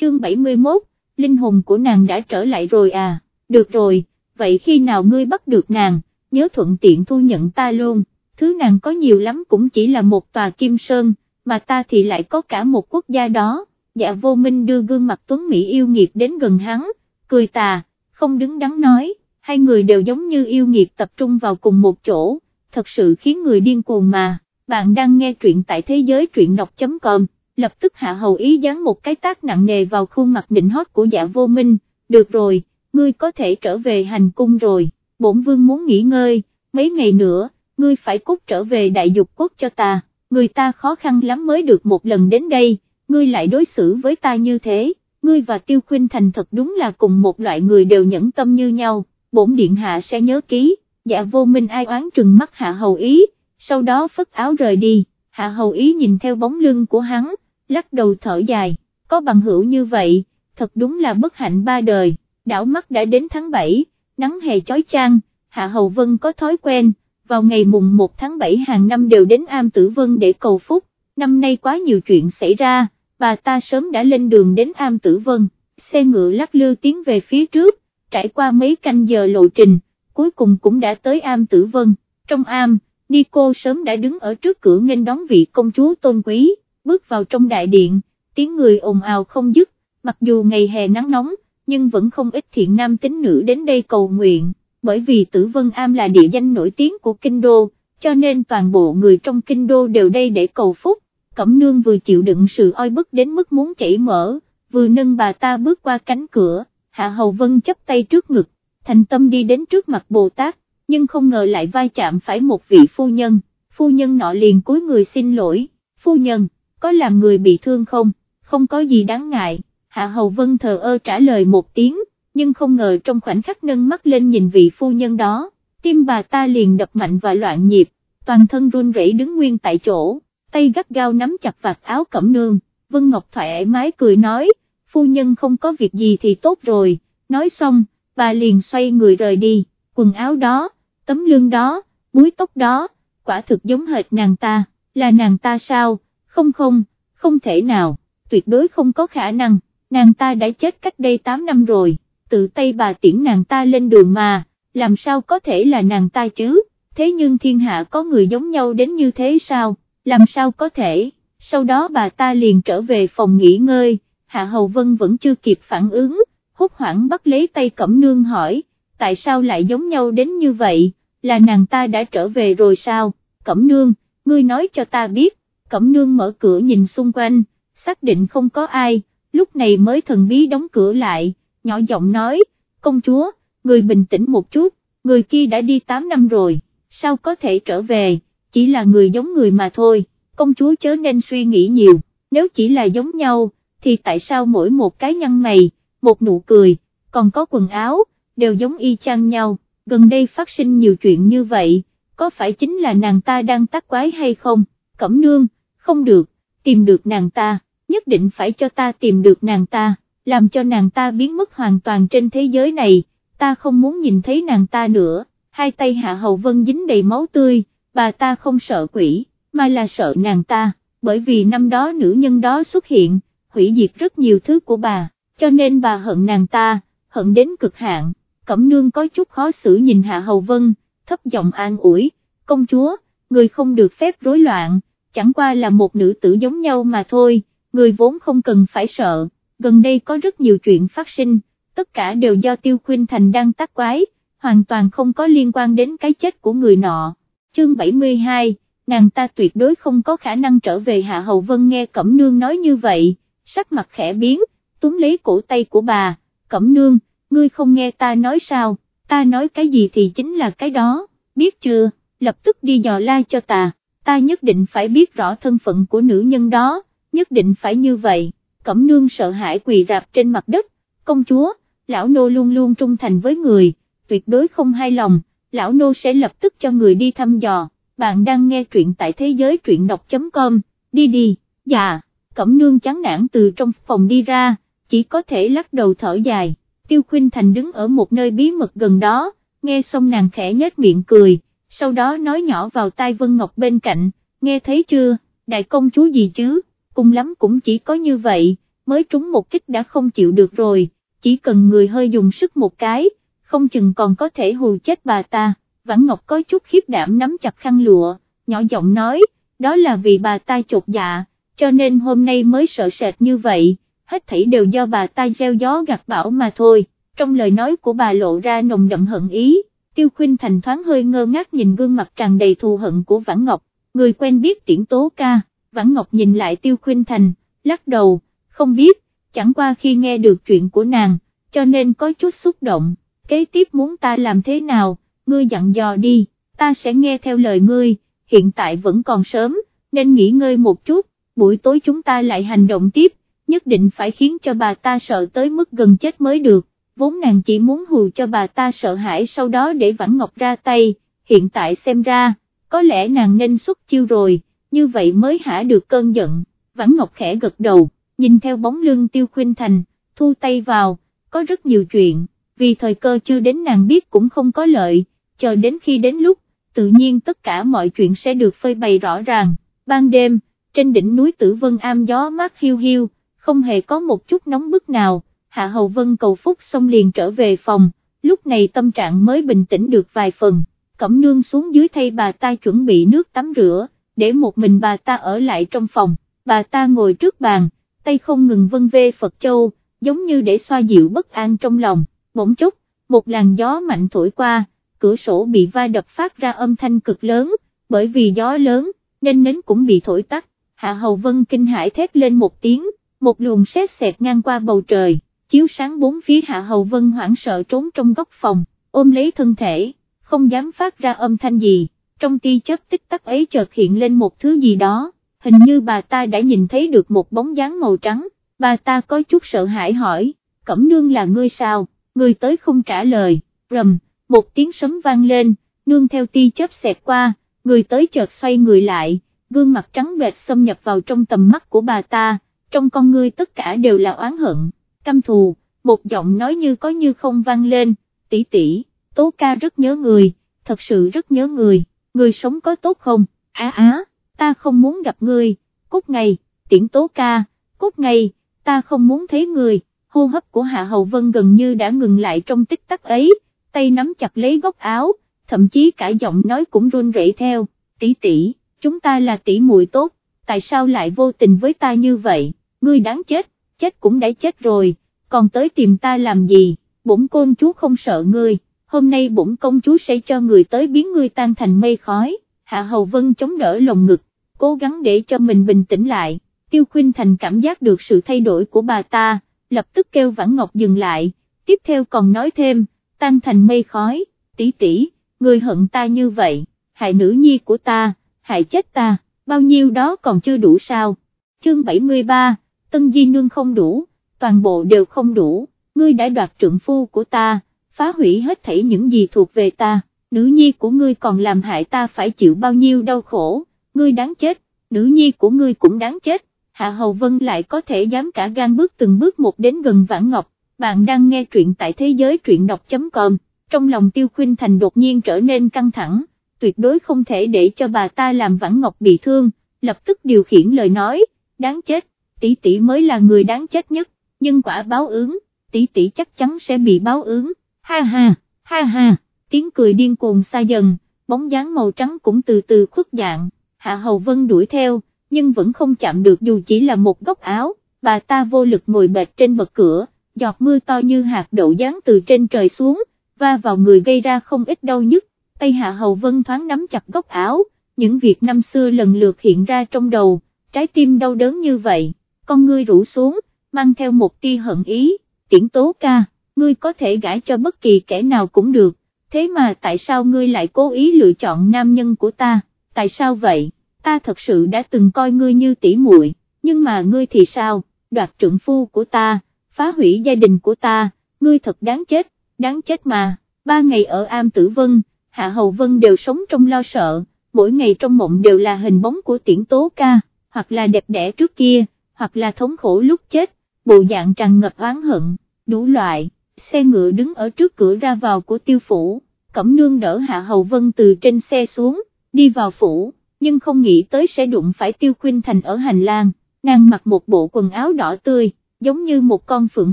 chương 71, linh hồn của nàng đã trở lại rồi à, được rồi, vậy khi nào ngươi bắt được nàng, nhớ thuận tiện thu nhận ta luôn, thứ nàng có nhiều lắm cũng chỉ là một tòa kim sơn, mà ta thì lại có cả một quốc gia đó, dạ vô minh đưa gương mặt tuấn Mỹ yêu nghiệt đến gần hắn, cười tà, không đứng đắn nói, hai người đều giống như yêu nghiệt tập trung vào cùng một chỗ, thật sự khiến người điên cuồng mà, bạn đang nghe truyện tại thế giới truyện đọc.com, lập tức hạ hầu ý dán một cái tác nặng nề vào khuôn mặt định hót của dạ vô minh, được rồi, ngươi có thể trở về hành cung rồi, bổn vương muốn nghỉ ngơi, mấy ngày nữa, ngươi phải cút trở về đại dục quốc cho ta, người ta khó khăn lắm mới được một lần đến đây, ngươi lại đối xử với ta như thế, ngươi và Tiêu khuyên Thành thật đúng là cùng một loại người đều nhẫn tâm như nhau, bổn điện hạ sẽ nhớ ký, dạ vô minh ai oán trừng mắt hạ hầu ý, sau đó phất áo rời đi, hạ hầu ý nhìn theo bóng lưng của hắn, lắc đầu thở dài, có bằng hữu như vậy, thật đúng là bất hạnh ba đời, đảo mắt đã đến tháng 7, nắng hè chói chang, hạ hầu vân có thói quen, vào ngày mùng 1 tháng 7 hàng năm đều đến am tử vân để cầu phúc, năm nay quá nhiều chuyện xảy ra bà ta sớm đã lên đường đến am tử vân, xe ngựa lắc lư tiến về phía trước, trải qua mấy canh giờ lộ trình, cuối cùng cũng đã tới am tử vân, trong am, Nico sớm đã đứng ở trước cửa nghênh đón vị công chúa tôn quý, bước vào trong đại điện, tiếng người ồn ào không dứt, mặc dù ngày hè nắng nóng, nhưng vẫn không ít thiện nam tính nữ đến đây cầu nguyện, bởi vì tử vân am là địa danh nổi tiếng của kinh đô, cho nên toàn bộ người trong kinh đô đều đây để cầu phúc, Cẩm Nương vừa chịu đựng sự oi bức đến mức muốn chảy mỡ, vừa nâng bà ta bước qua cánh cửa, Hạ Hầu Vân chấp tay trước ngực, thành tâm đi đến trước mặt Bồ Tát, nhưng không ngờ lại vai chạm phải một vị phu nhân, phu nhân nọ liền cúi người xin lỗi, phu nhân, có làm người bị thương không, không có gì đáng ngại, Hạ Hầu Vân thờ ơ trả lời một tiếng, nhưng không ngờ trong khoảnh khắc nâng mắt lên nhìn vị phu nhân đó, tim bà ta liền đập mạnh và loạn nhịp, toàn thân run rẩy đứng nguyên tại chỗ tay gắt gao nắm chặt vạt áo cẩm nương, Vân Ngọc thoải mái cười nói, phu nhân không có việc gì thì tốt rồi, nói xong, bà liền xoay người rời đi, quần áo đó, tấm lưng đó, búi tóc đó, quả thực giống hệt nàng ta, là nàng ta sao, không không, không thể nào, tuyệt đối không có khả năng, nàng ta đã chết cách đây 8 năm rồi, tự tay bà tiễn nàng ta lên đường mà, làm sao có thể là nàng ta chứ, thế nhưng thiên hạ có người giống nhau đến như thế sao? làm sao có thể, sau đó bà ta liền trở về phòng nghỉ ngơi, Hạ Hầu Vân vẫn chưa kịp phản ứng, hốt hoảng bắt lấy tay Cẩm Nương hỏi, tại sao lại giống nhau đến như vậy, là nàng ta đã trở về rồi sao, Cẩm Nương, ngươi nói cho ta biết, Cẩm Nương mở cửa nhìn xung quanh, xác định không có ai, lúc này mới thần bí đóng cửa lại, nhỏ giọng nói, công chúa, người bình tĩnh một chút, người kia đã đi 8 năm rồi, sao có thể trở về, chỉ là người giống người mà thôi, công chúa chớ nên suy nghĩ nhiều, nếu chỉ là giống nhau, thì tại sao mỗi một cái nhăn mày, một nụ cười, còn có quần áo, đều giống y chang nhau, gần đây phát sinh nhiều chuyện như vậy, có phải chính là nàng ta đang tác quái hay không, cẩm nương, không được, tìm được nàng ta, nhất định phải cho ta tìm được nàng ta, làm cho nàng ta biến mất hoàn toàn trên thế giới này, ta không muốn nhìn thấy nàng ta nữa, hai tay hạ hầu vân dính đầy máu tươi, bà ta không sợ quỷ, mà là sợ nàng ta, bởi vì năm đó nữ nhân đó xuất hiện, hủy diệt rất nhiều thứ của bà, cho nên bà hận nàng ta, hận đến cực hạn, cẩm nương có chút khó xử nhìn Hạ Hầu Vân, thấp giọng an ủi, công chúa, người không được phép rối loạn, chẳng qua là một nữ tử giống nhau mà thôi, người vốn không cần phải sợ, gần đây có rất nhiều chuyện phát sinh, tất cả đều do Tiêu Khuynh Thành đang tác quái, hoàn toàn không có liên quan đến cái chết của người nọ. Chương 72, nàng ta tuyệt đối không có khả năng trở về Hạ Hầu Vân nghe Cẩm Nương nói như vậy, sắc mặt khẽ biến, túm lấy cổ tay của bà, Cẩm Nương, ngươi không nghe ta nói sao, ta nói cái gì thì chính là cái đó, biết chưa, lập tức đi dò la cho ta, ta nhất định phải biết rõ thân phận của nữ nhân đó, nhất định phải như vậy, Cẩm Nương sợ hãi quỳ rạp trên mặt đất, công chúa, lão nô luôn luôn trung thành với người, tuyệt đối không hai lòng lão nô sẽ lập tức cho người đi thăm dò, bạn đang nghe truyện tại thế giới truyện đọc.com, đi đi, dạ, cẩm nương chán nản từ trong phòng đi ra, chỉ có thể lắc đầu thở dài, tiêu khuyên thành đứng ở một nơi bí mật gần đó, nghe xong nàng khẽ nhếch miệng cười, sau đó nói nhỏ vào tai Vân Ngọc bên cạnh, nghe thấy chưa, đại công chúa gì chứ, cùng lắm cũng chỉ có như vậy, mới trúng một kích đã không chịu được rồi, chỉ cần người hơi dùng sức một cái, không chừng còn có thể hù chết bà ta, Vãn Ngọc có chút khiếp đảm nắm chặt khăn lụa, nhỏ giọng nói, đó là vì bà ta chột dạ, cho nên hôm nay mới sợ sệt như vậy, hết thảy đều do bà ta gieo gió gặt bão mà thôi, trong lời nói của bà lộ ra nồng đậm hận ý, Tiêu Khuynh Thành thoáng hơi ngơ ngác nhìn gương mặt tràn đầy thù hận của Vãn Ngọc, người quen biết tiễn tố ca, Vãn Ngọc nhìn lại Tiêu Khuynh Thành, lắc đầu, không biết, chẳng qua khi nghe được chuyện của nàng, cho nên có chút xúc động, kế tiếp muốn ta làm thế nào, ngươi dặn dò đi, ta sẽ nghe theo lời ngươi, hiện tại vẫn còn sớm, nên nghỉ ngơi một chút, buổi tối chúng ta lại hành động tiếp, nhất định phải khiến cho bà ta sợ tới mức gần chết mới được, vốn nàng chỉ muốn hù cho bà ta sợ hãi sau đó để Vãn Ngọc ra tay, hiện tại xem ra, có lẽ nàng nên xuất chiêu rồi, như vậy mới hả được cơn giận, Vãn Ngọc khẽ gật đầu, nhìn theo bóng lưng Tiêu Khuynh Thành, thu tay vào, có rất nhiều chuyện, vì thời cơ chưa đến nàng biết cũng không có lợi, chờ đến khi đến lúc, tự nhiên tất cả mọi chuyện sẽ được phơi bày rõ ràng, ban đêm, trên đỉnh núi Tử Vân Am gió mát hiu hiu, không hề có một chút nóng bức nào, Hạ Hầu Vân cầu phúc xong liền trở về phòng, lúc này tâm trạng mới bình tĩnh được vài phần, cẩm nương xuống dưới thay bà ta chuẩn bị nước tắm rửa, để một mình bà ta ở lại trong phòng, bà ta ngồi trước bàn, tay không ngừng vân vê Phật Châu, giống như để xoa dịu bất an trong lòng, bỗng chốc, một làn gió mạnh thổi qua, cửa sổ bị va đập phát ra âm thanh cực lớn, bởi vì gió lớn, nên nến cũng bị thổi tắt, Hạ Hầu Vân kinh hãi thét lên một tiếng, một luồng sét xẹt ngang qua bầu trời, chiếu sáng bốn phía Hạ Hầu Vân hoảng sợ trốn trong góc phòng, ôm lấy thân thể, không dám phát ra âm thanh gì, trong tia chớp tích tắc ấy chợt hiện lên một thứ gì đó, hình như bà ta đã nhìn thấy được một bóng dáng màu trắng, bà ta có chút sợ hãi hỏi, Cẩm Nương là ngươi sao, ngươi tới không trả lời, rầm, một tiếng sấm vang lên, nương theo tia chớp xẹt qua, người tới chợt xoay người lại, gương mặt trắng bệch xâm nhập vào trong tầm mắt của bà ta, trong con ngươi tất cả đều là oán hận, căm thù, một giọng nói như có như không vang lên, tỷ tỷ, tố ca rất nhớ người, thật sự rất nhớ người, người sống có tốt không, á á, ta không muốn gặp người, cút ngày, tiễn tố ca, cút ngày, ta không muốn thấy người, hô hấp của Hạ Hầu Vân gần như đã ngừng lại trong tích tắc ấy, tay nắm chặt lấy góc áo, thậm chí cả giọng nói cũng run rẩy theo, tỷ tỷ, chúng ta là tỷ muội tốt, tại sao lại vô tình với ta như vậy, ngươi đáng chết, chết cũng đã chết rồi, còn tới tìm ta làm gì, bổn côn chúa không sợ ngươi, hôm nay bổn công chúa sẽ cho người tới biến ngươi tan thành mây khói, Hạ Hầu Vân chống đỡ lồng ngực, cố gắng để cho mình bình tĩnh lại, Tiêu khuyên Thành cảm giác được sự thay đổi của bà ta, lập tức kêu Vãn Ngọc dừng lại, tiếp theo còn nói thêm, tan thành mây khói, tỷ tỷ, người hận ta như vậy, hại nữ nhi của ta, hại chết ta, bao nhiêu đó còn chưa đủ sao, chương 73, Tân Di Nương không đủ, toàn bộ đều không đủ, ngươi đã đoạt trượng phu của ta, phá hủy hết thảy những gì thuộc về ta, nữ nhi của ngươi còn làm hại ta phải chịu bao nhiêu đau khổ, ngươi đáng chết, nữ nhi của ngươi cũng đáng chết, Hạ Hầu Vân lại có thể dám cả gan bước từng bước một đến gần Vãn Ngọc, bạn đang nghe truyện tại thế giới truyện đọc.com, trong lòng Tiêu Khuynh Thành đột nhiên trở nên căng thẳng, tuyệt đối không thể để cho bà ta làm Vãn Ngọc bị thương, lập tức điều khiển lời nói, đáng chết, tỷ tỷ mới là người đáng chết nhất, nhưng quả báo ứng, tỷ tỷ chắc chắn sẽ bị báo ứng, ha ha, ha ha, tiếng cười điên cuồng xa dần, bóng dáng màu trắng cũng từ từ khuất dạng, Hạ Hầu Vân đuổi theo, nhưng vẫn không chạm được dù chỉ là một góc áo, bà ta vô lực ngồi bệt trên bậc cửa, giọt mưa to như hạt đậu giáng từ trên trời xuống, va vào người gây ra không ít đau nhức, tay Hạ Hầu Vân thoáng nắm chặt góc áo, những việc năm xưa lần lượt hiện ra trong đầu, trái tim đau đớn như vậy, con ngươi rủ xuống, mang theo một tia hận ý, tiễn tố ca, ngươi có thể gãi cho bất kỳ kẻ nào cũng được, thế mà tại sao ngươi lại cố ý lựa chọn nam nhân của ta, tại sao vậy, ta thật sự đã từng coi ngươi như tỷ muội, nhưng mà ngươi thì sao, đoạt trượng phu của ta, phá hủy gia đình của ta, ngươi thật đáng chết, đáng chết mà, ba ngày ở Am Tử Vân, Hạ Hầu Vân đều sống trong lo sợ, mỗi ngày trong mộng đều là hình bóng của tiễn tố ca, hoặc là đẹp đẽ trước kia, hoặc là thống khổ lúc chết, bộ dạng tràn ngập oán hận, đủ loại, xe ngựa đứng ở trước cửa ra vào của tiêu phủ, cẩm nương đỡ Hạ Hầu Vân từ trên xe xuống, đi vào phủ, nhưng không nghĩ tới sẽ đụng phải tiêu khuynh thành ở hành lang, nàng mặc một bộ quần áo đỏ tươi, giống như một con phượng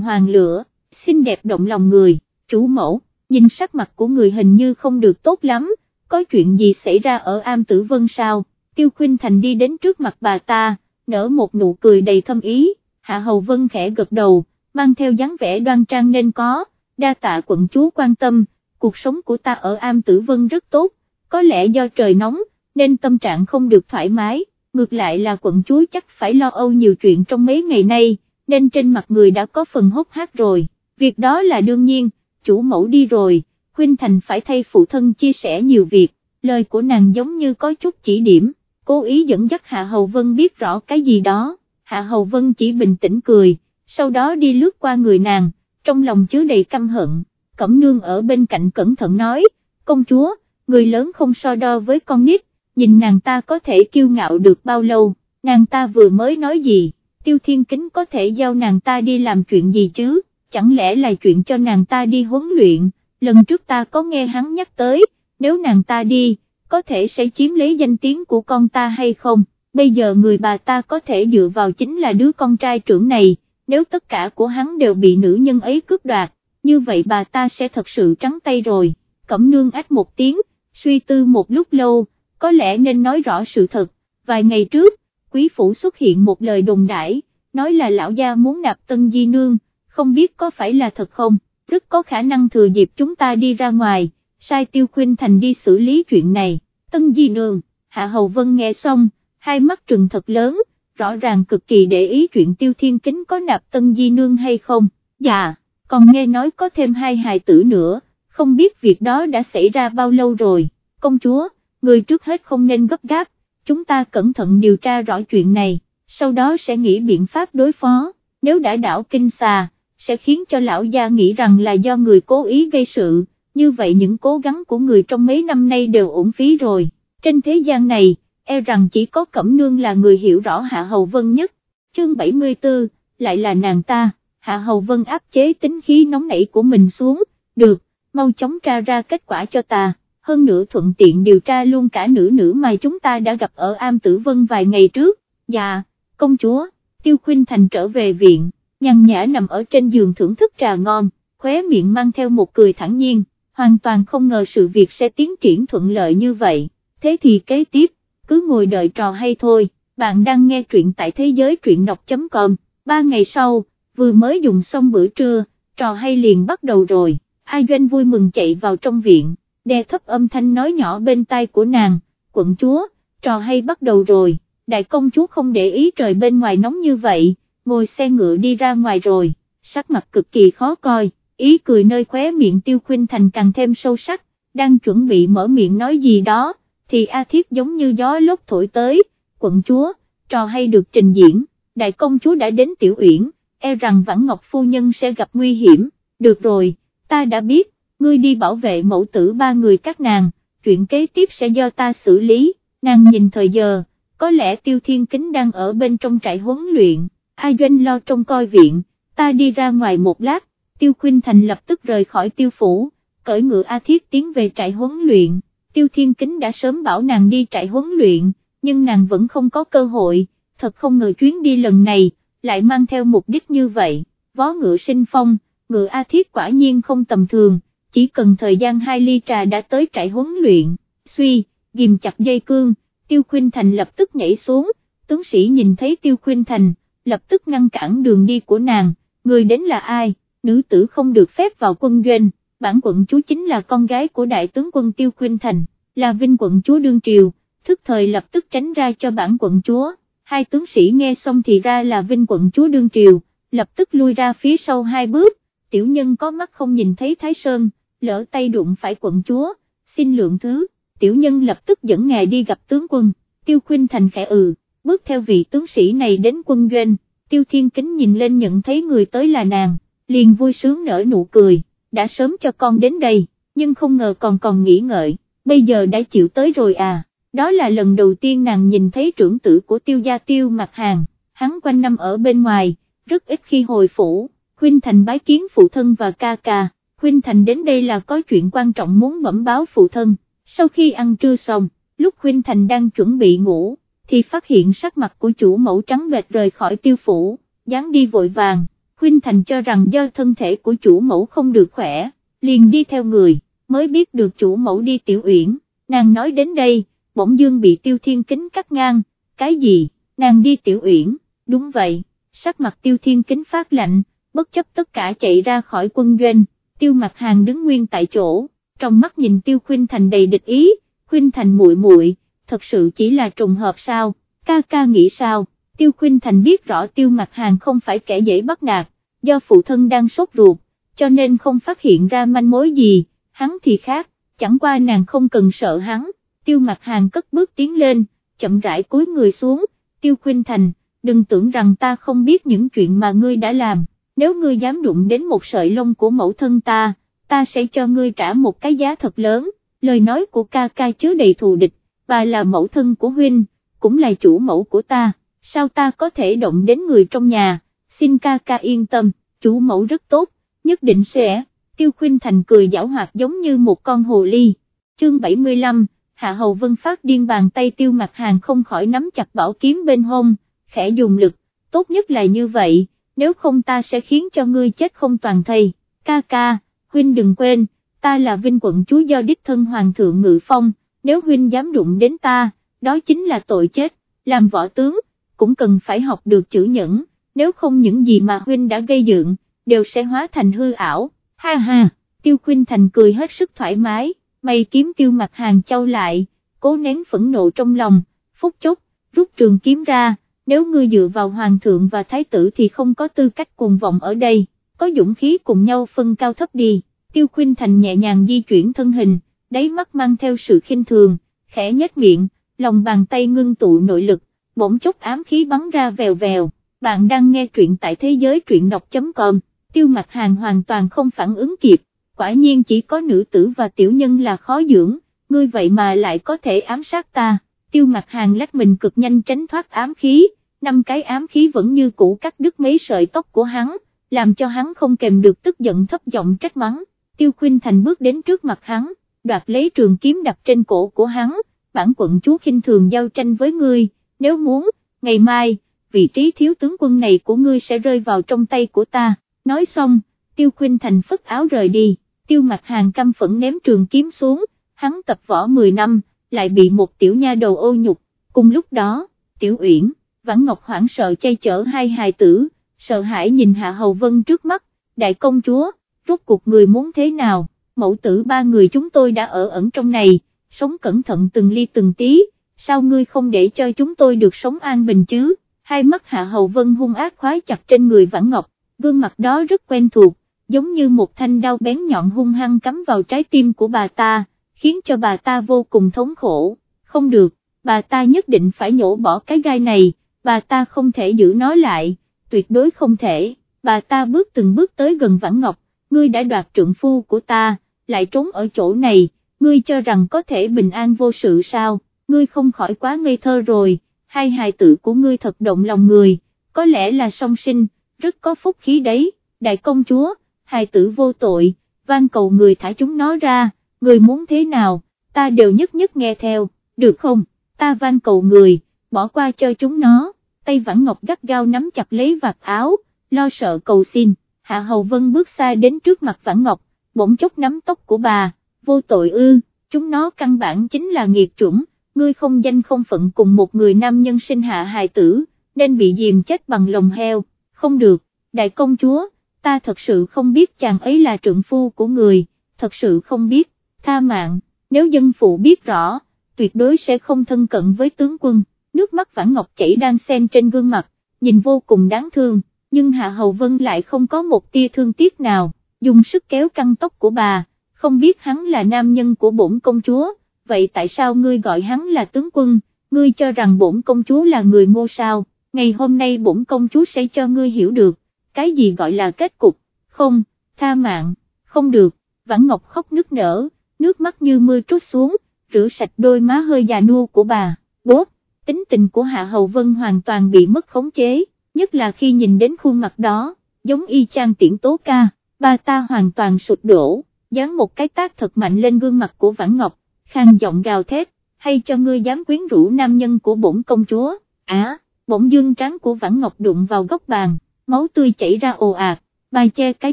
hoàng lửa, xinh đẹp động lòng người, chủ mẫu, nhìn sắc mặt của người hình như không được tốt lắm, có chuyện gì xảy ra ở am tử vân sao, tiêu khuyên thành đi đến trước mặt bà ta, nở một nụ cười đầy thâm ý, hạ hầu vân khẽ gật đầu, mang theo dáng vẻ đoan trang nên có, đa tạ quận chúa quan tâm, cuộc sống của ta ở am tử vân rất tốt, có lẽ do trời nóng, nên tâm trạng không được thoải mái, ngược lại là quận chúa chắc phải lo âu nhiều chuyện trong mấy ngày nay, nên trên mặt người đã có phần hốc hác rồi, việc đó là đương nhiên, chủ mẫu đi rồi, Khuynh Thành phải thay phụ thân chia sẻ nhiều việc, lời của nàng giống như có chút chỉ điểm, cố ý dẫn dắt Hạ Hầu Vân biết rõ cái gì đó, Hạ Hầu Vân chỉ bình tĩnh cười, sau đó đi lướt qua người nàng, trong lòng chứa đầy căm hận, Cẩm Nương ở bên cạnh cẩn thận nói, công chúa, người lớn không so đo với con nít, nhìn nàng ta có thể kiêu ngạo được bao lâu, nàng ta vừa mới nói gì, tiêu thiên kính có thể giao nàng ta đi làm chuyện gì chứ, chẳng lẽ là chuyện cho nàng ta đi huấn luyện, lần trước ta có nghe hắn nhắc tới, nếu nàng ta đi, có thể sẽ chiếm lấy danh tiếng của con ta hay không, bây giờ người bà ta có thể dựa vào chính là đứa con trai trưởng này, nếu tất cả của hắn đều bị nữ nhân ấy cướp đoạt, như vậy bà ta sẽ thật sự trắng tay rồi, cẩm nương ách một tiếng, suy tư một lúc lâu, có lẽ nên nói rõ sự thật, vài ngày trước, quý phủ xuất hiện một lời đồn đãi, nói là lão gia muốn nạp tân di nương, không biết có phải là thật không, rất có khả năng thừa dịp chúng ta đi ra ngoài, sai tiêu khuyên thành đi xử lý chuyện này, tân di nương, hạ hầu vân nghe xong, hai mắt trừng thật lớn, rõ ràng cực kỳ để ý chuyện tiêu thiên kính có nạp tân di nương hay không, dạ, còn nghe nói có thêm hai hài tử nữa, không biết việc đó đã xảy ra bao lâu rồi, công chúa, người trước hết không nên gấp gáp, chúng ta cẩn thận điều tra rõ chuyện này, sau đó sẽ nghĩ biện pháp đối phó, nếu đã đảo kinh xà, sẽ khiến cho lão gia nghĩ rằng là do người cố ý gây sự, như vậy những cố gắng của người trong mấy năm nay đều uổng phí rồi, trên thế gian này, e rằng chỉ có Cẩm Nương là người hiểu rõ Hạ Hầu Vân nhất, chương 74, lại là nàng ta, Hạ Hầu Vân áp chế tính khí nóng nảy của mình xuống, được, mau chóng tra ra kết quả cho ta. Hơn nữa thuận tiện điều tra luôn cả nữ nữ mà chúng ta đã gặp ở Am Tử Vân vài ngày trước, dạ, công chúa, Tiêu Khuynh Thành trở về viện, nhằn nhã nằm ở trên giường thưởng thức trà ngon, khóe miệng mang theo một cười thẳng nhiên, hoàn toàn không ngờ sự việc sẽ tiến triển thuận lợi như vậy, thế thì kế tiếp, cứ ngồi đợi trò hay thôi, bạn đang nghe truyện tại thế giới truyện đọc.com, ba ngày sau, vừa mới dùng xong bữa trưa, trò hay liền bắt đầu rồi, ai doanh vui mừng chạy vào trong viện đe thấp âm thanh nói nhỏ bên tai của nàng, quận chúa, trò hay bắt đầu rồi, đại công chúa không để ý trời bên ngoài nóng như vậy, ngồi xe ngựa đi ra ngoài rồi, sắc mặt cực kỳ khó coi, ý cười nơi khóe miệng tiêu khuyên thành càng thêm sâu sắc, đang chuẩn bị mở miệng nói gì đó, thì A Thiết giống như gió lốc thổi tới, quận chúa, trò hay được trình diễn, đại công chúa đã đến tiểu uyển, e rằng Vãn Ngọc Phu Nhân sẽ gặp nguy hiểm, được rồi, ta đã biết, ngươi đi bảo vệ mẫu tử ba người các nàng, chuyện kế tiếp sẽ do ta xử lý, nàng nhìn thời giờ, có lẽ tiêu thiên kính đang ở bên trong trại huấn luyện, ai doanh lo trông coi viện, ta đi ra ngoài một lát, tiêu Khuynh thành lập tức rời khỏi tiêu phủ, cởi ngựa A Thiết tiến về trại huấn luyện, tiêu thiên kính đã sớm bảo nàng đi trại huấn luyện, nhưng nàng vẫn không có cơ hội, thật không ngờ chuyến đi lần này, lại mang theo mục đích như vậy, vó ngựa sinh phong, ngựa A Thiết quả nhiên không tầm thường. Chỉ cần thời gian hai ly trà đã tới trại huấn luyện, suy, ghim chặt dây cương, Tiêu Khuynh Thành lập tức nhảy xuống, tướng sĩ nhìn thấy Tiêu Khuynh Thành, lập tức ngăn cản đường đi của nàng, người đến là ai, nữ tử không được phép vào quân doanh, bản quận chúa chính là con gái của đại tướng quân Tiêu Khuynh Thành, là vinh quận chúa đương triều, thức thời lập tức tránh ra cho bản quận chúa, hai tướng sĩ nghe xong thì ra là vinh quận chúa đương triều, lập tức lui ra phía sau hai bước, tiểu nhân có mắt không nhìn thấy Thái Sơn, lỡ tay đụng phải quận chúa, xin lượng thứ, tiểu nhân lập tức dẫn ngài đi gặp tướng quân, tiêu khuyên thành khẽ ừ, bước theo vị tướng sĩ này đến quân doanh, tiêu thiên kính nhìn lên nhận thấy người tới là nàng, liền vui sướng nở nụ cười, đã sớm cho con đến đây, nhưng không ngờ còn còn nghĩ ngợi, bây giờ đã chịu tới rồi à, đó là lần đầu tiên nàng nhìn thấy trưởng tử của tiêu gia tiêu mặt hàng, hắn quanh năm ở bên ngoài, rất ít khi hồi phủ, khuyên thành bái kiến phụ thân và ca ca Khuynh Thành đến đây là có chuyện quan trọng muốn bẩm báo phụ thân, sau khi ăn trưa xong, lúc Khuynh Thành đang chuẩn bị ngủ, thì phát hiện sắc mặt của chủ mẫu trắng bệch rời khỏi tiêu phủ, dáng đi vội vàng, Khuynh Thành cho rằng do thân thể của chủ mẫu không được khỏe, liền đi theo người, mới biết được chủ mẫu đi tiểu uyển, nàng nói đến đây, bỗng dương bị tiêu thiên kính cắt ngang, cái gì, nàng đi tiểu uyển, đúng vậy, sắc mặt tiêu thiên kính phát lạnh, bất chấp tất cả chạy ra khỏi quân doanh, tiêu mặt hàng đứng nguyên tại chỗ, trong mắt nhìn tiêu khuynh thành đầy địch ý, khuynh thành muội muội, thật sự chỉ là trùng hợp sao, ca ca nghĩ sao, tiêu khuynh thành biết rõ tiêu Mặc hàng không phải kẻ dễ bắt nạt, do phụ thân đang sốt ruột, cho nên không phát hiện ra manh mối gì, hắn thì khác, chẳng qua nàng không cần sợ hắn, tiêu Mặc hàng cất bước tiến lên, chậm rãi cúi người xuống, tiêu khuynh thành, đừng tưởng rằng ta không biết những chuyện mà ngươi đã làm, nếu ngươi dám đụng đến một sợi lông của mẫu thân ta, ta sẽ cho ngươi trả một cái giá thật lớn, lời nói của ca ca chứa đầy thù địch, bà là mẫu thân của huynh, cũng là chủ mẫu của ta, sao ta có thể động đến người trong nhà, xin ca ca yên tâm, chủ mẫu rất tốt, nhất định sẽ, tiêu khuyên thành cười giảo hoạt giống như một con hồ ly, chương 75, Hạ Hầu Vân phát điên bàn tay tiêu mặt hàng không khỏi nắm chặt bảo kiếm bên hông, khẽ dùng lực, tốt nhất là như vậy, nếu không ta sẽ khiến cho ngươi chết không toàn thây, ca ca, huynh đừng quên, ta là vinh quận chúa do đích thân hoàng thượng ngự phong, nếu huynh dám đụng đến ta, đó chính là tội chết, làm võ tướng, cũng cần phải học được chữ nhẫn, nếu không những gì mà huynh đã gây dựng, đều sẽ hóa thành hư ảo, ha ha, tiêu khuyên thành cười hết sức thoải mái, mày kiếm tiêu mặt hàng châu lại, cố nén phẫn nộ trong lòng, phút chốc, rút trường kiếm ra, nếu ngươi dựa vào hoàng thượng và thái tử thì không có tư cách cùng vọng ở đây, có dũng khí cùng nhau phân cao thấp đi, tiêu khuyên thành nhẹ nhàng di chuyển thân hình, đáy mắt mang theo sự khinh thường, khẽ nhếch miệng, lòng bàn tay ngưng tụ nội lực, bỗng chốc ám khí bắn ra vèo vèo, bạn đang nghe truyện tại thế giới truyện đọc.com, tiêu mặt hàng hoàn toàn không phản ứng kịp, quả nhiên chỉ có nữ tử và tiểu nhân là khó dưỡng, ngươi vậy mà lại có thể ám sát ta, tiêu mặt hàng lách mình cực nhanh tránh thoát ám khí, năm cái ám khí vẫn như cũ cắt đứt mấy sợi tóc của hắn, làm cho hắn không kèm được tức giận thấp giọng trách mắng, tiêu khuyên thành bước đến trước mặt hắn, đoạt lấy trường kiếm đặt trên cổ của hắn, bản quận chúa khinh thường giao tranh với ngươi, nếu muốn, ngày mai, vị trí thiếu tướng quân này của ngươi sẽ rơi vào trong tay của ta, nói xong, tiêu khuynh thành phất áo rời đi, tiêu mặt hàng căm phẫn ném trường kiếm xuống, hắn tập võ 10 năm, lại bị một tiểu nha đầu ô nhục, cùng lúc đó, tiểu uyển, Vãn Ngọc hoảng sợ chay chở hai hài tử, sợ hãi nhìn Hạ Hầu Vân trước mắt, đại công chúa, rốt cuộc người muốn thế nào, mẫu tử ba người chúng tôi đã ở ẩn trong này, sống cẩn thận từng ly từng tí, sao ngươi không để cho chúng tôi được sống an bình chứ, hai mắt Hạ Hầu Vân hung ác khoái chặt trên người Vãn Ngọc, gương mặt đó rất quen thuộc, giống như một thanh đao bén nhọn hung hăng cắm vào trái tim của bà ta, khiến cho bà ta vô cùng thống khổ, không được, bà ta nhất định phải nhổ bỏ cái gai này, bà ta không thể giữ nó lại, tuyệt đối không thể, bà ta bước từng bước tới gần Vãn Ngọc, ngươi đã đoạt trượng phu của ta, lại trốn ở chỗ này, ngươi cho rằng có thể bình an vô sự sao, ngươi không khỏi quá ngây thơ rồi, hai hài tử của ngươi thật động lòng người, có lẽ là song sinh, rất có phúc khí đấy, đại công chúa, hài tử vô tội, van cầu người thả chúng nó ra, người muốn thế nào, ta đều nhất nhất nghe theo, được không, ta van cầu người, bỏ qua cho chúng nó tay Vãn Ngọc gắt gao nắm chặt lấy vạt áo, lo sợ cầu xin, Hạ Hầu Vân bước xa đến trước mặt Vãn Ngọc, bỗng chốc nắm tóc của bà, vô tội ư, chúng nó căn bản chính là nghiệt chủng, ngươi không danh không phận cùng một người nam nhân sinh hạ hài tử, nên bị dìm chết bằng lồng heo, không được, đại công chúa, ta thật sự không biết chàng ấy là trượng phu của người, thật sự không biết, tha mạng, nếu dân phụ biết rõ, tuyệt đối sẽ không thân cận với tướng quân. Nước mắt Vãn Ngọc chảy đang xen trên gương mặt, nhìn vô cùng đáng thương, nhưng Hạ Hầu Vân lại không có một tia thương tiếc nào, dùng sức kéo căng tóc của bà, không biết hắn là nam nhân của bổn công chúa, vậy tại sao ngươi gọi hắn là tướng quân, ngươi cho rằng bổn công chúa là người ngô sao, ngày hôm nay bổn công chúa sẽ cho ngươi hiểu được, cái gì gọi là kết cục, không, tha mạng, không được, Vãn Ngọc khóc nức nở, nước mắt như mưa trút xuống, rửa sạch đôi má hơi già nua của bà, bốp! Tính tình của Hạ Hầu Vân hoàn toàn bị mất khống chế, nhất là khi nhìn đến khuôn mặt đó, giống y chang tiễn tố ca, bà ta hoàn toàn sụt đổ, dán một cái tác thật mạnh lên gương mặt của Vãn Ngọc, khang giọng gào thét, hay cho ngươi dám quyến rũ nam nhân của bổn công chúa, á, bỗng dương trắng của Vãn Ngọc đụng vào góc bàn, máu tươi chảy ra ồ ạt, bà che cái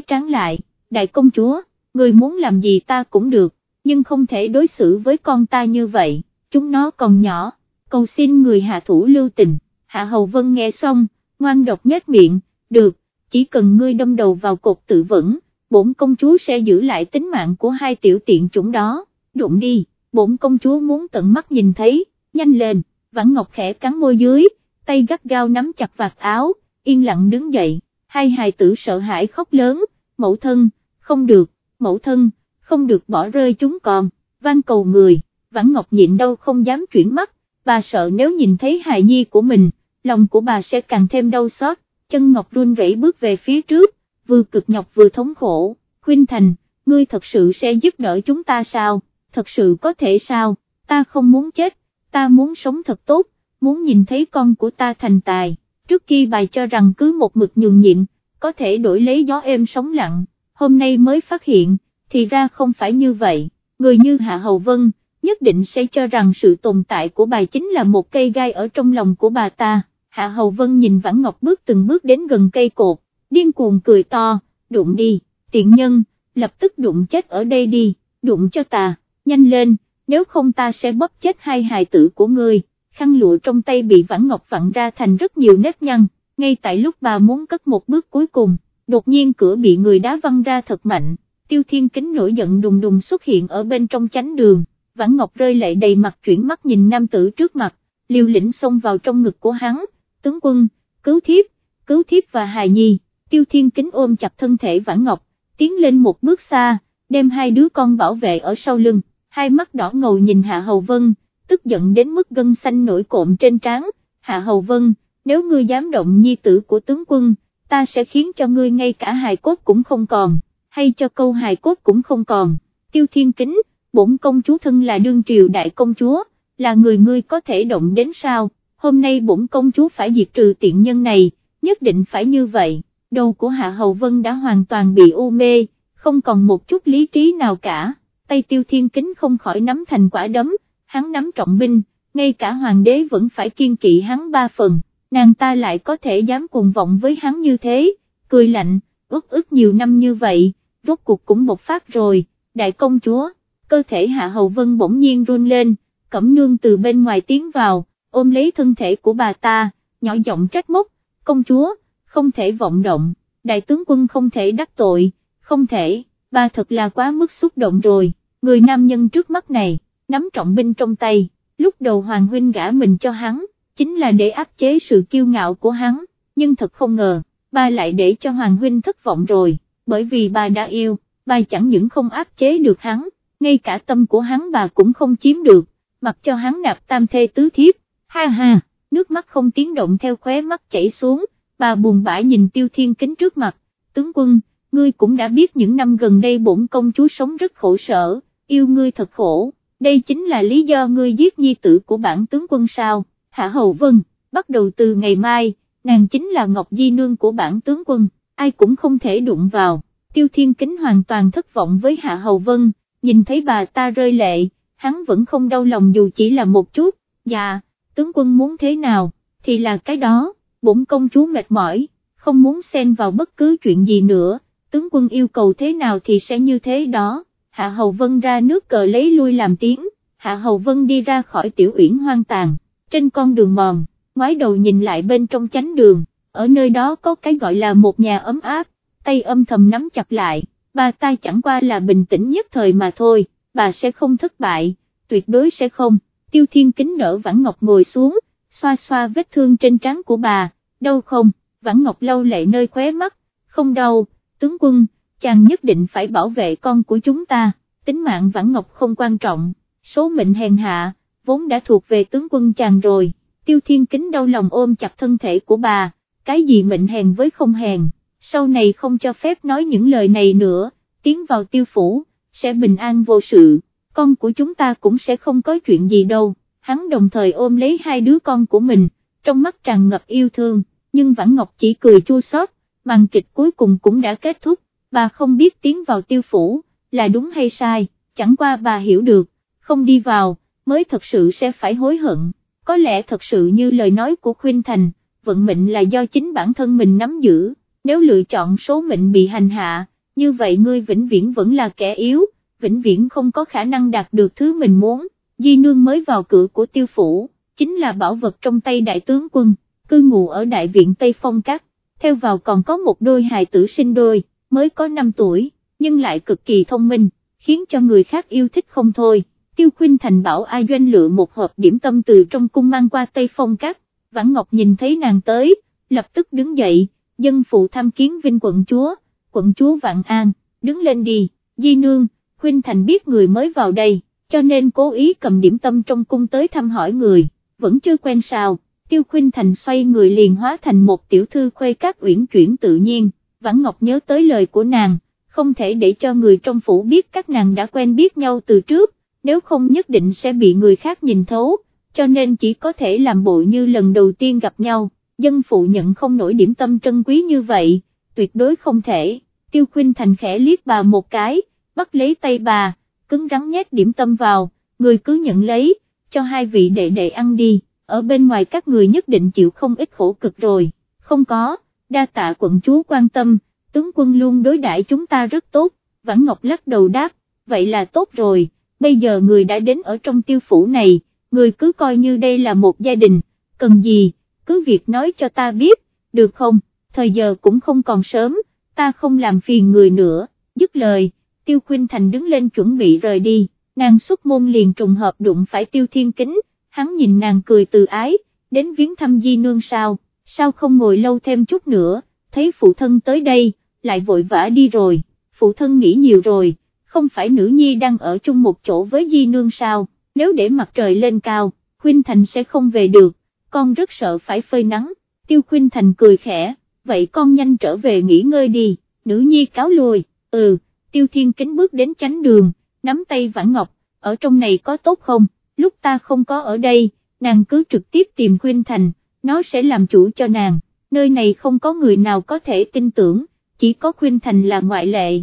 trán lại, đại công chúa, người muốn làm gì ta cũng được, nhưng không thể đối xử với con ta như vậy, chúng nó còn nhỏ, cầu xin người hạ thủ lưu tình, hạ hầu vân nghe xong, ngoan độc nhếch miệng, được, chỉ cần ngươi đâm đầu vào cột tự vẫn, bổn công chúa sẽ giữ lại tính mạng của hai tiểu tiện chúng đó, đụng đi, bổn công chúa muốn tận mắt nhìn thấy, nhanh lên, vãn ngọc khẽ cắn môi dưới, tay gắt gao nắm chặt vạt áo, yên lặng đứng dậy, hai hài tử sợ hãi khóc lớn, mẫu thân, không được, mẫu thân, không được bỏ rơi chúng còn, van cầu người, vãn ngọc nhịn đâu không dám chuyển mắt, bà sợ nếu nhìn thấy hài nhi của mình, lòng của bà sẽ càng thêm đau xót, chân ngọc run rẩy bước về phía trước, vừa cực nhọc vừa thống khổ, khuyên thành, ngươi thật sự sẽ giúp đỡ chúng ta sao, thật sự có thể sao, ta không muốn chết, ta muốn sống thật tốt, muốn nhìn thấy con của ta thành tài, trước khi bài cho rằng cứ một mực nhường nhịn, có thể đổi lấy gió êm sóng lặng, hôm nay mới phát hiện, thì ra không phải như vậy, người như Hạ Hầu Vân, nhất định sẽ cho rằng sự tồn tại của bà chính là một cây gai ở trong lòng của bà ta. Hạ Hầu Vân nhìn Vãn Ngọc bước từng bước đến gần cây cột, điên cuồng cười to, đụng đi, tiện nhân, lập tức đụng chết ở đây đi, đụng cho ta, nhanh lên, nếu không ta sẽ bóp chết hai hài tử của ngươi, khăn lụa trong tay bị Vãn Ngọc vặn ra thành rất nhiều nếp nhăn, ngay tại lúc bà muốn cất một bước cuối cùng, đột nhiên cửa bị người đá văng ra thật mạnh, tiêu thiên kính nổi giận đùng đùng xuất hiện ở bên trong chánh đường, Vãn Ngọc rơi lệ đầy mặt chuyển mắt nhìn nam tử trước mặt, liều lĩnh xông vào trong ngực của hắn, tướng quân, cứu thiếp, cứu thiếp và hài nhi, tiêu thiên kính ôm chặt thân thể Vãn Ngọc, tiến lên một bước xa, đem hai đứa con bảo vệ ở sau lưng, hai mắt đỏ ngầu nhìn Hạ Hầu Vân, tức giận đến mức gân xanh nổi cộm trên trán, Hạ Hầu Vân, nếu ngươi dám động nhi tử của tướng quân, ta sẽ khiến cho ngươi ngay cả hài cốt cũng không còn, hay cho câu hài cốt cũng không còn, tiêu thiên kính, bổn công chúa thân là đương triều đại công chúa, là người ngươi có thể động đến sao, hôm nay bổn công chúa phải diệt trừ tiện nhân này, nhất định phải như vậy, đầu của Hạ Hầu Vân đã hoàn toàn bị u mê, không còn một chút lý trí nào cả, tay tiêu thiên kính không khỏi nắm thành quả đấm, hắn nắm trọng binh, ngay cả hoàng đế vẫn phải kiên kỵ hắn ba phần, nàng ta lại có thể dám cùng vọng với hắn như thế, cười lạnh, ước ức nhiều năm như vậy, rốt cuộc cũng bộc phát rồi, đại công chúa cơ thể Hạ Hầu Vân bỗng nhiên run lên, cẩm nương từ bên ngoài tiến vào, ôm lấy thân thể của bà ta, nhỏ giọng trách móc, công chúa, không thể vọng động, đại tướng quân không thể đắc tội, không thể, bà thật là quá mức xúc động rồi, người nam nhân trước mắt này, nắm trọng binh trong tay, lúc đầu Hoàng Huynh gả mình cho hắn, chính là để áp chế sự kiêu ngạo của hắn, nhưng thật không ngờ, bà lại để cho Hoàng Huynh thất vọng rồi, bởi vì bà đã yêu, bà chẳng những không áp chế được hắn, ngay cả tâm của hắn bà cũng không chiếm được, mặc cho hắn nạp tam thê tứ thiếp, ha ha, nước mắt không tiếng động theo khóe mắt chảy xuống, bà buồn bã nhìn tiêu thiên kính trước mặt, tướng quân, ngươi cũng đã biết những năm gần đây bổn công chúa sống rất khổ sở, yêu ngươi thật khổ, đây chính là lý do ngươi giết nhi tử của bản tướng quân sao, hạ hầu vân, bắt đầu từ ngày mai, nàng chính là Ngọc Di Nương của bản tướng quân, ai cũng không thể đụng vào, tiêu thiên kính hoàn toàn thất vọng với hạ hầu vân, nhìn thấy bà ta rơi lệ, hắn vẫn không đau lòng dù chỉ là một chút, dạ, tướng quân muốn thế nào, thì là cái đó, bổn công chúa mệt mỏi, không muốn xen vào bất cứ chuyện gì nữa, tướng quân yêu cầu thế nào thì sẽ như thế đó, Hạ Hầu Vân ra nước cờ lấy lui làm tiếng, Hạ Hầu Vân đi ra khỏi tiểu uyển hoang tàn, trên con đường mòn, ngoái đầu nhìn lại bên trong chánh đường, ở nơi đó có cái gọi là một nhà ấm áp, tay âm thầm nắm chặt lại bà ta chẳng qua là bình tĩnh nhất thời mà thôi, bà sẽ không thất bại, tuyệt đối sẽ không, tiêu thiên kính đỡ Vãn Ngọc ngồi xuống, xoa xoa vết thương trên trán của bà, đau không, Vãn Ngọc lâu lệ nơi khóe mắt, không đau, tướng quân, chàng nhất định phải bảo vệ con của chúng ta, tính mạng Vãn Ngọc không quan trọng, số mệnh hèn hạ, vốn đã thuộc về tướng quân chàng rồi, tiêu thiên kính đau lòng ôm chặt thân thể của bà, cái gì mệnh hèn với không hèn sau này không cho phép nói những lời này nữa, tiến vào tiêu phủ, sẽ bình an vô sự, con của chúng ta cũng sẽ không có chuyện gì đâu, hắn đồng thời ôm lấy hai đứa con của mình, trong mắt tràn ngập yêu thương, nhưng Vãn Ngọc chỉ cười chua xót, màn kịch cuối cùng cũng đã kết thúc, bà không biết tiến vào tiêu phủ, là đúng hay sai, chẳng qua bà hiểu được, không đi vào, mới thật sự sẽ phải hối hận, có lẽ thật sự như lời nói của Khuynh Thành, vận mệnh là do chính bản thân mình nắm giữ nếu lựa chọn số mệnh bị hành hạ, như vậy ngươi vĩnh viễn vẫn là kẻ yếu, vĩnh viễn không có khả năng đạt được thứ mình muốn, Di Nương mới vào cửa của tiêu phủ, chính là bảo vật trong tay đại tướng quân, cư ngụ ở đại viện Tây Phong Cát, theo vào còn có một đôi hài tử sinh đôi, mới có 5 tuổi, nhưng lại cực kỳ thông minh, khiến cho người khác yêu thích không thôi. Tiêu Khuynh Thành bảo ai doanh lựa một hộp điểm tâm từ trong cung mang qua Tây Phong Cát, Vãn Ngọc nhìn thấy nàng tới, lập tức đứng dậy, dân phụ tham kiến vinh quận chúa, quận chúa Vạn An, đứng lên đi, Di Nương, Khuynh Thành biết người mới vào đây, cho nên cố ý cầm điểm tâm trong cung tới thăm hỏi người, vẫn chưa quen sao, Tiêu Khuynh Thành xoay người liền hóa thành một tiểu thư khuê các uyển chuyển tự nhiên, Vãn Ngọc nhớ tới lời của nàng, không thể để cho người trong phủ biết các nàng đã quen biết nhau từ trước, nếu không nhất định sẽ bị người khác nhìn thấu, cho nên chỉ có thể làm bộ như lần đầu tiên gặp nhau, dân phụ nhận không nổi điểm tâm trân quý như vậy, tuyệt đối không thể, tiêu khuynh thành khẽ liếc bà một cái, bắt lấy tay bà, cứng rắn nhét điểm tâm vào, người cứ nhận lấy, cho hai vị đệ đệ ăn đi, ở bên ngoài các người nhất định chịu không ít khổ cực rồi, không có, đa tạ quận chúa quan tâm, tướng quân luôn đối đãi chúng ta rất tốt, Vãn Ngọc lắc đầu đáp, vậy là tốt rồi, bây giờ người đã đến ở trong tiêu phủ này, người cứ coi như đây là một gia đình, cần gì, cứ việc nói cho ta biết, được không, thời giờ cũng không còn sớm, ta không làm phiền người nữa, dứt lời, tiêu khuyên thành đứng lên chuẩn bị rời đi, nàng xuất môn liền trùng hợp đụng phải tiêu thiên kính, hắn nhìn nàng cười từ ái, đến viếng thăm di nương sao, sao không ngồi lâu thêm chút nữa, thấy phụ thân tới đây, lại vội vã đi rồi, phụ thân nghĩ nhiều rồi, không phải nữ nhi đang ở chung một chỗ với di nương sao, nếu để mặt trời lên cao, Khuynh Thành sẽ không về được, con rất sợ phải phơi nắng, Tiêu Khuynh Thành cười khẽ, vậy con nhanh trở về nghỉ ngơi đi, nữ nhi cáo lùi, ừ, Tiêu Thiên Kính bước đến chánh đường, nắm tay Vãn Ngọc, ở trong này có tốt không, lúc ta không có ở đây, nàng cứ trực tiếp tìm Khuynh Thành, nó sẽ làm chủ cho nàng, nơi này không có người nào có thể tin tưởng, chỉ có Khuynh Thành là ngoại lệ.